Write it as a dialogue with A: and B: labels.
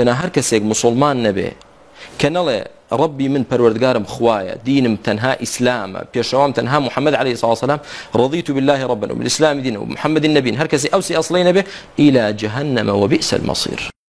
A: تەنە هەر کەسێک مسلمان نەبێ کە نەڵێ ڕبی من پەروەردگارم خوایە دینم تەنها ئیسلامە پێشەوام تەنها محمد عليه ساسەسلام ڕضیت و بالله ڕبن و الإسلامی دین و محەممەدی نبین هەر کەسی ئەوسی ئەسڵی نەبێ ئیلا جهنمەوە بئس المەسیر